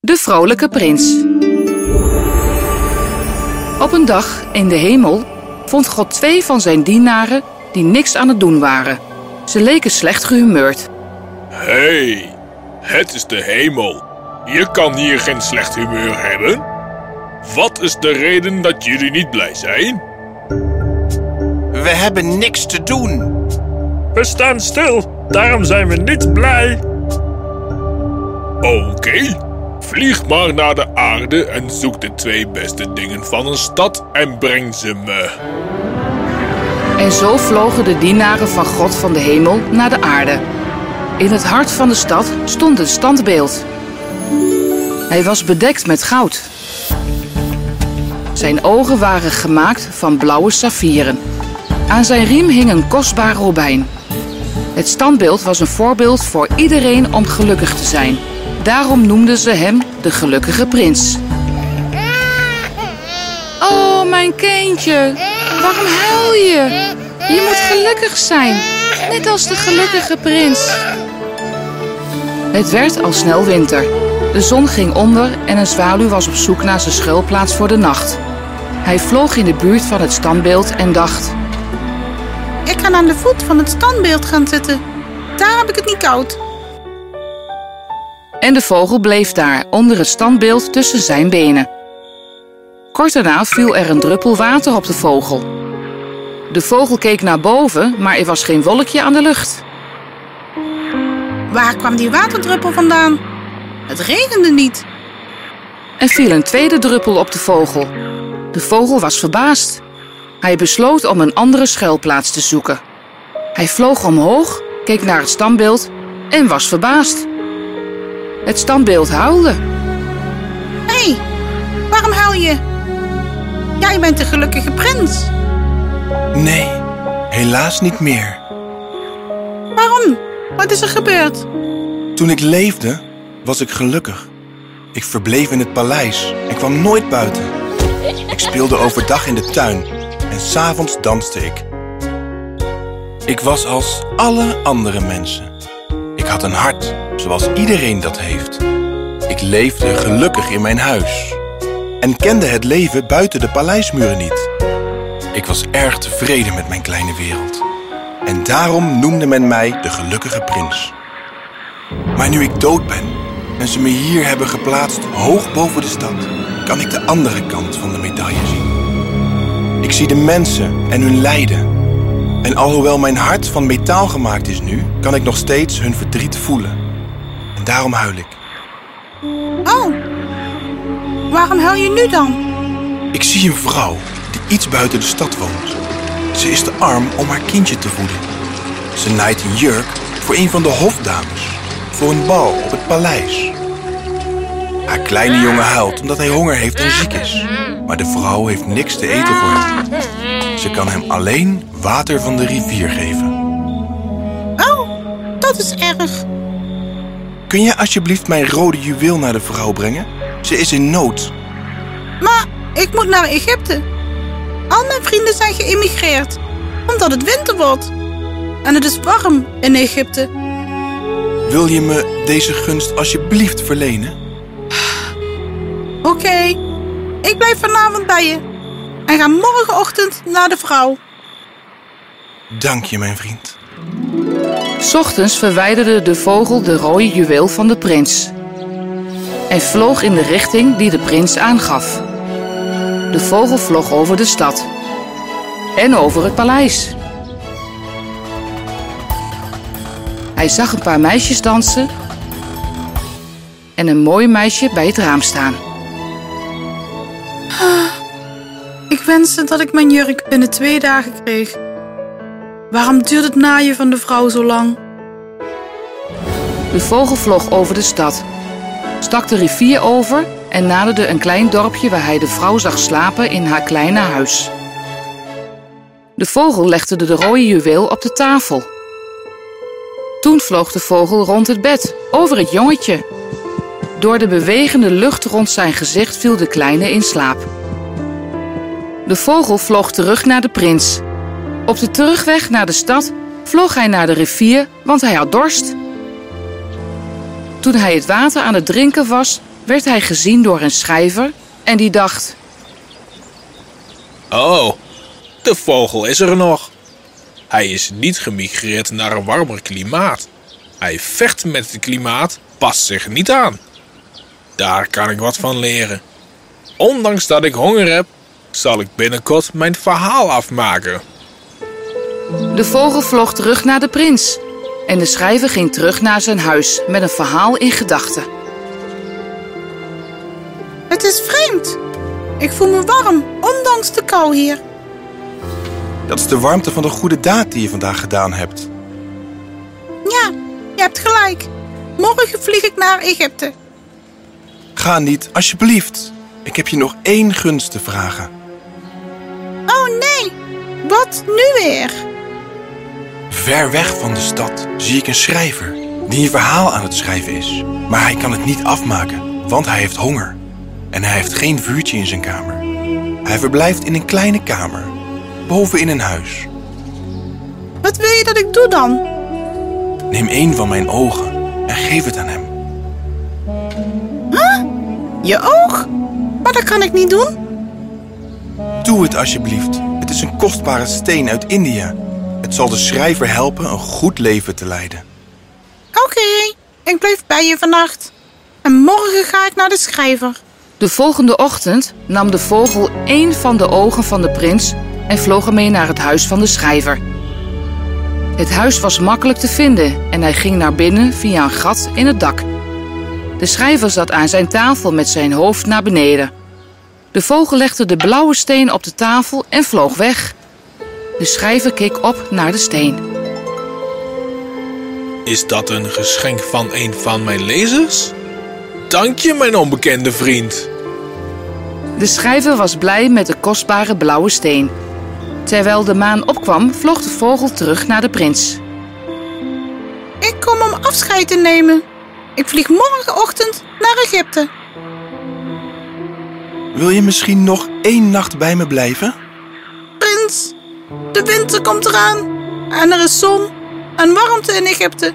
De vrolijke prins. Op een dag in de hemel vond God twee van zijn dienaren die niks aan het doen waren. Ze leken slecht gehumeurd. hey, het is de hemel. Je kan hier geen slecht humeur hebben. Wat is de reden dat jullie niet blij zijn? We hebben niks te doen. We staan stil, daarom zijn we niet blij. Oké, vlieg maar naar de aarde en zoek de twee beste dingen van een stad en breng ze me. En zo vlogen de dienaren van God van de hemel naar de aarde. In het hart van de stad stond een standbeeld. Hij was bedekt met goud. Zijn ogen waren gemaakt van blauwe saffieren. Aan zijn riem hing een kostbaar robijn. Het standbeeld was een voorbeeld voor iedereen om gelukkig te zijn. Daarom noemden ze hem de gelukkige prins. Oh, mijn kindje, waarom huil je? Je moet gelukkig zijn, net als de gelukkige prins. Het werd al snel winter. De zon ging onder en een zwaluw was op zoek naar zijn schuilplaats voor de nacht. Hij vloog in de buurt van het standbeeld en dacht... Ik kan aan de voet van het standbeeld gaan zitten. Daar heb ik het niet koud. En de vogel bleef daar onder het standbeeld tussen zijn benen. Kort daarna viel er een druppel water op de vogel. De vogel keek naar boven, maar er was geen wolkje aan de lucht. Waar kwam die waterdruppel vandaan? Het regende niet. Er viel een tweede druppel op de vogel. De vogel was verbaasd. Hij besloot om een andere schuilplaats te zoeken. Hij vloog omhoog, keek naar het standbeeld en was verbaasd. Het standbeeld huilde. Hé, hey, waarom huil je? Jij bent de gelukkige prins. Nee, helaas niet meer. Waarom? Wat is er gebeurd? Toen ik leefde, was ik gelukkig. Ik verbleef in het paleis en kwam nooit buiten. Ik speelde overdag in de tuin en s'avonds danste ik. Ik was als alle andere mensen. Ik had een hart, zoals iedereen dat heeft. Ik leefde gelukkig in mijn huis en kende het leven buiten de paleismuren niet. Ik was erg tevreden met mijn kleine wereld. En daarom noemde men mij de gelukkige prins. Maar nu ik dood ben en ze me hier hebben geplaatst hoog boven de stad, kan ik de andere kant van de medaille zien. Ik zie de mensen en hun lijden. En alhoewel mijn hart van metaal gemaakt is nu, kan ik nog steeds hun verdriet voelen. En daarom huil ik. Oh, waarom huil je nu dan? Ik zie een vrouw die iets buiten de stad woont. Ze is te arm om haar kindje te voeden. Ze naait een jurk voor een van de hofdames, voor een bal op het paleis. Haar kleine jongen huilt omdat hij honger heeft en ziek is. Maar de vrouw heeft niks te eten voor hem. Ze kan hem alleen water van de rivier geven. Oh, dat is erg. Kun je alsjeblieft mijn rode juweel naar de vrouw brengen? Ze is in nood. Maar ik moet naar Egypte. Al mijn vrienden zijn geïmmigreerd, omdat het winter wordt. En het is warm in Egypte. Wil je me deze gunst alsjeblieft verlenen? Oké, ik blijf vanavond bij je. En ga morgenochtend naar de vrouw. Dank je, mijn vriend. S ochtends verwijderde de vogel de rode juweel van de prins. En vloog in de richting die de prins aangaf. De vogel vloog over de stad. En over het paleis. Hij zag een paar meisjes dansen. En een mooi meisje bij het raam staan. Ik wenste dat ik mijn jurk binnen twee dagen kreeg. Waarom duurt het naaien van de vrouw zo lang? De vogel vloog over de stad, stak de rivier over en naderde een klein dorpje waar hij de vrouw zag slapen in haar kleine huis. De vogel legde de rode juweel op de tafel. Toen vloog de vogel rond het bed, over het jongetje. Door de bewegende lucht rond zijn gezicht viel de kleine in slaap. De vogel vloog terug naar de prins. Op de terugweg naar de stad vloog hij naar de rivier, want hij had dorst. Toen hij het water aan het drinken was, werd hij gezien door een schrijver en die dacht: Oh, de vogel is er nog. Hij is niet gemigreerd naar een warmer klimaat. Hij vecht met het klimaat, past zich niet aan. Daar kan ik wat van leren. Ondanks dat ik honger heb, zal ik binnenkort mijn verhaal afmaken. De vogel vloog terug naar de prins. En de schrijver ging terug naar zijn huis met een verhaal in gedachten. Het is vreemd. Ik voel me warm, ondanks de kou hier. Dat is de warmte van de goede daad die je vandaag gedaan hebt. Ja, je hebt gelijk. Morgen vlieg ik naar Egypte. Ga niet, alsjeblieft. Ik heb je nog één gunst te vragen. Oh nee, wat nu weer? Ver weg van de stad zie ik een schrijver die een verhaal aan het schrijven is. Maar hij kan het niet afmaken, want hij heeft honger. En hij heeft geen vuurtje in zijn kamer. Hij verblijft in een kleine kamer, boven in een huis. Wat wil je dat ik doe dan? Neem één van mijn ogen en geef het aan hem. Je oog? Maar dat kan ik niet doen. Doe het alsjeblieft. Het is een kostbare steen uit India. Het zal de schrijver helpen een goed leven te leiden. Oké, ik blijf bij je vannacht. En morgen ga ik naar de schrijver. De volgende ochtend nam de vogel één van de ogen van de prins en vloog ermee naar het huis van de schrijver. Het huis was makkelijk te vinden en hij ging naar binnen via een gat in het dak. De schrijver zat aan zijn tafel met zijn hoofd naar beneden. De vogel legde de blauwe steen op de tafel en vloog weg. De schrijver keek op naar de steen. Is dat een geschenk van een van mijn lezers? Dank je, mijn onbekende vriend. De schrijver was blij met de kostbare blauwe steen. Terwijl de maan opkwam, vloog de vogel terug naar de prins. Ik kom om afscheid te nemen. Ik vlieg morgenochtend naar Egypte. Wil je misschien nog één nacht bij me blijven? Prins, de winter komt eraan. En er is zon en warmte in Egypte.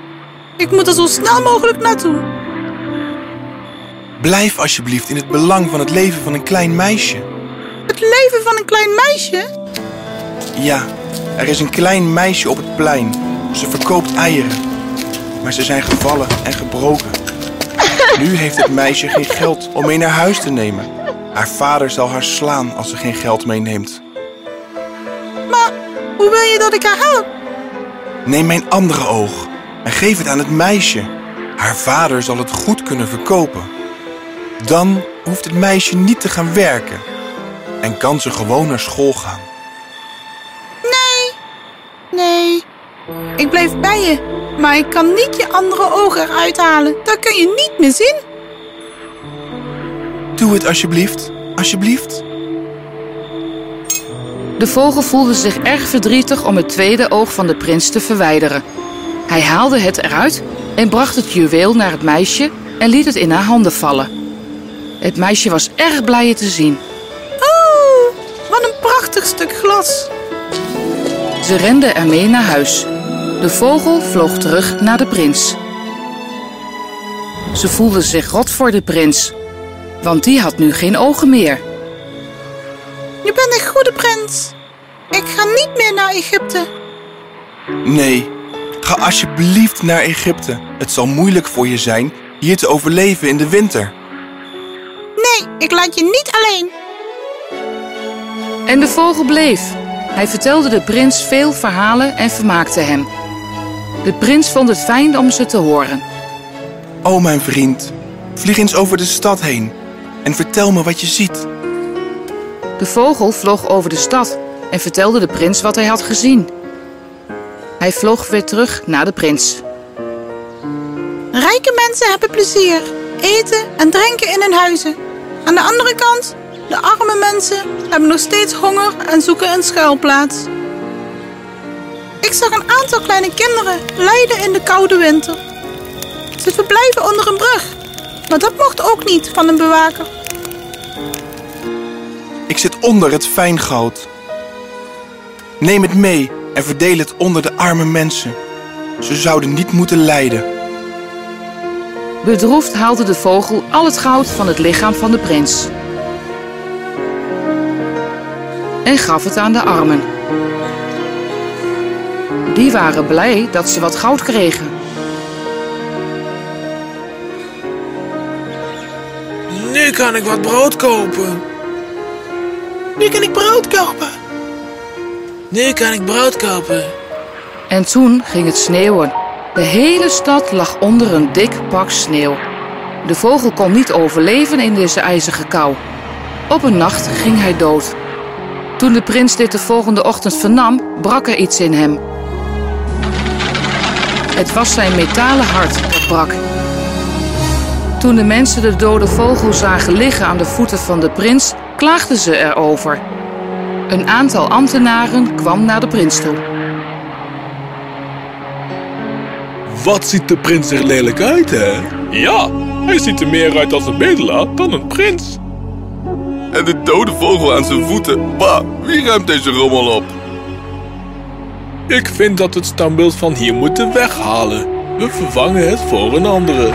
Ik moet er zo snel mogelijk naartoe. Blijf alsjeblieft in het belang van het leven van een klein meisje. Het leven van een klein meisje? Ja, er is een klein meisje op het plein. Ze verkoopt eieren. Maar ze zijn gevallen en gebroken. Nu heeft het meisje geen geld om mee naar huis te nemen. Haar vader zal haar slaan als ze geen geld meeneemt. Maar hoe wil je dat ik haar help? Neem mijn andere oog en geef het aan het meisje. Haar vader zal het goed kunnen verkopen. Dan hoeft het meisje niet te gaan werken en kan ze gewoon naar school gaan. Nee, nee. Ik blijf bij je, maar ik kan niet je andere ogen eruit halen. Dat kun je niet meer zien. Doe het alsjeblieft, alsjeblieft. De vogel voelde zich erg verdrietig om het tweede oog van de prins te verwijderen. Hij haalde het eruit en bracht het juweel naar het meisje en liet het in haar handen vallen. Het meisje was erg blij het te zien. Oh, wat een prachtig stuk glas. Ze rende ermee naar huis. De vogel vloog terug naar de prins. Ze voelde zich rot voor de prins, want die had nu geen ogen meer. Je bent een goede prins. Ik ga niet meer naar Egypte. Nee, ga alsjeblieft naar Egypte. Het zal moeilijk voor je zijn hier te overleven in de winter. Nee, ik laat je niet alleen. En de vogel bleef. Hij vertelde de prins veel verhalen en vermaakte hem. De prins vond het fijn om ze te horen. O mijn vriend, vlieg eens over de stad heen en vertel me wat je ziet. De vogel vloog over de stad en vertelde de prins wat hij had gezien. Hij vloog weer terug naar de prins. Rijke mensen hebben plezier, eten en drinken in hun huizen. Aan de andere kant, de arme mensen hebben nog steeds honger en zoeken een schuilplaats. Ik zag een aantal kleine kinderen lijden in de koude winter. Ze verblijven onder een brug, maar dat mocht ook niet van een bewaker. Ik zit onder het fijngoud. Neem het mee en verdeel het onder de arme mensen. Ze zouden niet moeten lijden. Bedroefd haalde de vogel al het goud van het lichaam van de prins. En gaf het aan de armen. Die waren blij dat ze wat goud kregen. Nu kan ik wat brood kopen. Nu kan ik brood kopen. Nu kan ik brood kopen. En toen ging het sneeuwen. De hele stad lag onder een dik pak sneeuw. De vogel kon niet overleven in deze ijzige kou. Op een nacht ging hij dood. Toen de prins dit de volgende ochtend vernam, brak er iets in hem. Het was zijn metalen hart dat brak. Toen de mensen de dode vogel zagen liggen aan de voeten van de prins, klaagden ze erover. Een aantal ambtenaren kwam naar de prins toe. Wat ziet de prins er lelijk uit, hè? Ja, hij ziet er meer uit als een bedelaar dan een prins. En de dode vogel aan zijn voeten. Bah, wie ruimt deze rommel op? Ik vind dat we het standbeeld van hier moeten weghalen. We vervangen het voor een andere.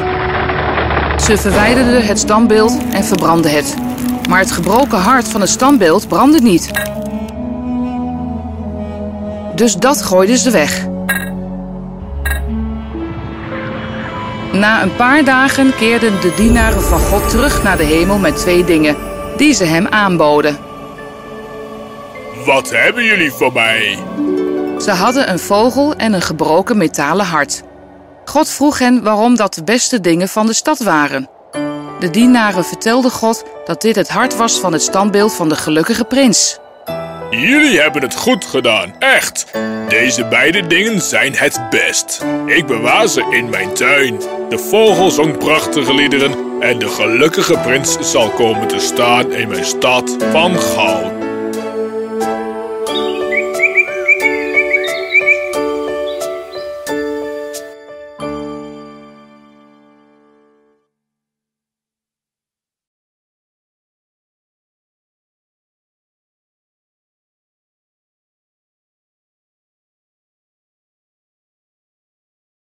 Ze verwijderden het standbeeld en verbrandden het. Maar het gebroken hart van het standbeeld brandde niet. Dus dat gooiden ze weg. Na een paar dagen keerden de dienaren van God terug naar de hemel met twee dingen die ze hem aanboden. Wat hebben jullie voor mij? Ze hadden een vogel en een gebroken metalen hart. God vroeg hen waarom dat de beste dingen van de stad waren. De dienaren vertelden God dat dit het hart was van het standbeeld van de gelukkige prins. Jullie hebben het goed gedaan, echt. Deze beide dingen zijn het best. Ik bewaar ze in mijn tuin. De vogel zong prachtige liederen en de gelukkige prins zal komen te staan in mijn stad van goud.